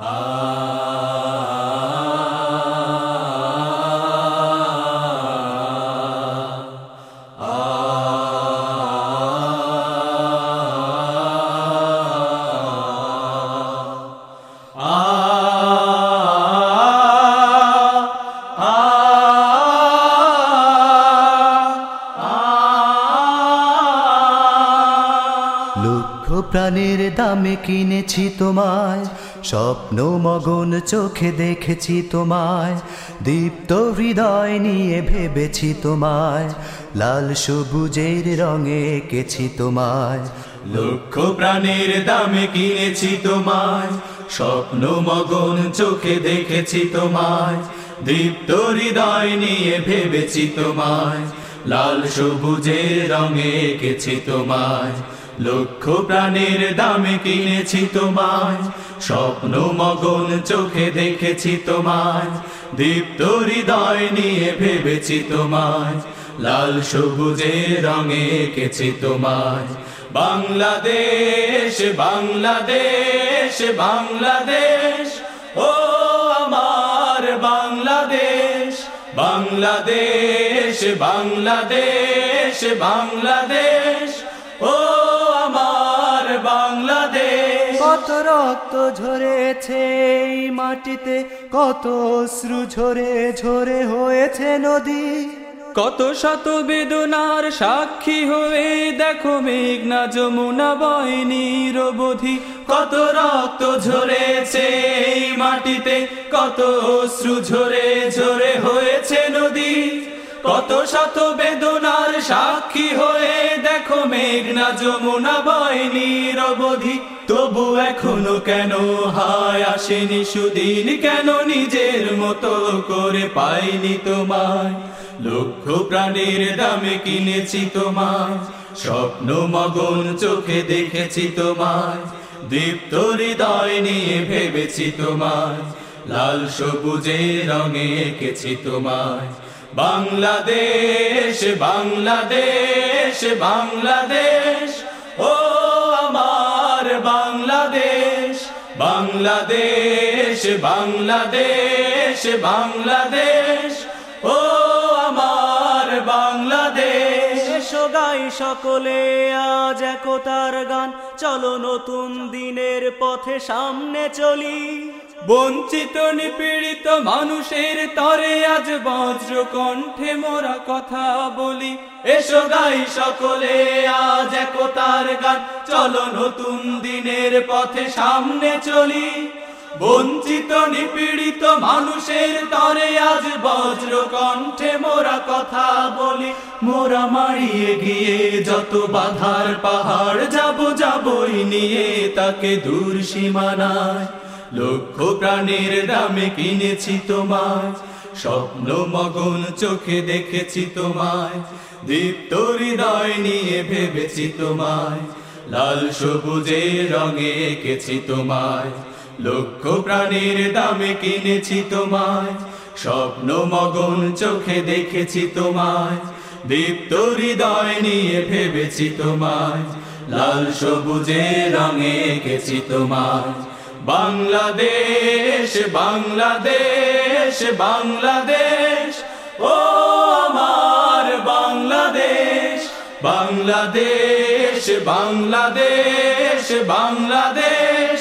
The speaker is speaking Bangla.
লক্ষ প্রাণের দামে কিনেছি তোমায়, স্বপ্ন মগন চোখে দেখেছি তোমায়, দীপ্ত হৃদয় নিয়ে ভেবেছি তোমায়, লাল সবুজের রঙে এঁকেছি তোমায়। লক্ষ প্রাণের দামে কিনেছি তোমায়, স্বপ্ন মগন চোখে দেখেছি তোমায়, দীপ্ত হৃদয় নিয়ে ভেবেছি তোমায়, লাল সবুজের রঙে এঁকেছি তোমায়। লক্ষ প্রাণের দামে কিনেছি তোমায়, স্বপ্ন মগন চোখে দেখেছি তোমায়, দীপ্ত হৃদয় নিয়ে ভেবেছি তোমায়, লাল সবুজের রঙে এঁকেছি তোমায়। বাংলাদেশ বাংলাদেশ বাংলাদেশ, ও আমার বাংলাদেশ বাংলাদেশ বাংলাদেশ বাংলাদেশ। বাংলাদেশ। কত রক্ত ঝরেছে এই মাটিতে কত অশ্রু ঝরে ঝরে হয়েছে নদী। কত শত বেদনার সাক্ষী হয়ে দেখো মেঘনা যমুনা বয়নি রবধি কত রক্ত ঝরেছে এই মাটিতে কত অশ্রু ঝরে ঝরে হয়েছে নদী। কত শত বেদনার সাক্ষী হয়ে মেঘনা যমুনা বয়নি রবধি তবু এখনও কেন হায় আসেনি সুদিন? কেন নিজের মতো করে পাইনি তোমায়? লক্ষ প্রাণের দামে কিনেছি তোমায়, স্বপ্ন মগন চোখে দেখেছি তোমায়, দীপ্ত হৃদয় নিয়ে ভেবেছি তোমায়, লাল সবুজে রঙে এঁকেছি তোমায়। বাংলাদেশ বাংলাদেশ বাংলাদেশ। ও আমার বাংলাদেশ বাংলাদেশ বাংলাদেশ বাংলাদেশ। ও আমার বাংলাদেশ। এসো গাই সকলে, আজ একতার গান। চলো নতুন দিনের পথে সামনে চলি। বঞ্চিত, নিপীড়িত মানুষের তরে আজ বজ্র কণ্ঠে মোরা কথা বলি। এসো গাই সকলে, আজ একতার গান। চলো নতুন দিনের পথে সামনে চলি। বঞ্চিত, নিপীড়িত মানুষের তরে আজ বজ্র কণ্ঠে মোরা কথা বলি। মোরা মারিয়ে গিয়ে যত বাধার পাহাড় যাব, যাবই নিয়ে তাকে দূর সীমানায়। লক্ষ প্রাণের দামে কিনেছি তোমায়। স্বপ্ন মগন চোখে দেখেছি তোমায়। দীপ্ত হৃদয় নিয়ে ভেবেছি তোমায়। লাল সবুজে রঙে এঁকেছি তোমায়। লক্ষ প্রাণের দামে কিনেছি তোমায়। স্বপ্ন মগন চোখে দেখেছি তোমায়। দীপ্ত হৃদয় নিয়ে ভেবেছি তোমায়। লাল সবুজে রঙে এঁকেছি তোমায়। বাংলাদেশ বাংলাদেশ বাংলাদেশ। ও আমার বাংলাদেশ বাংলাদেশ বাংলাদেশ বাংলাদেশ।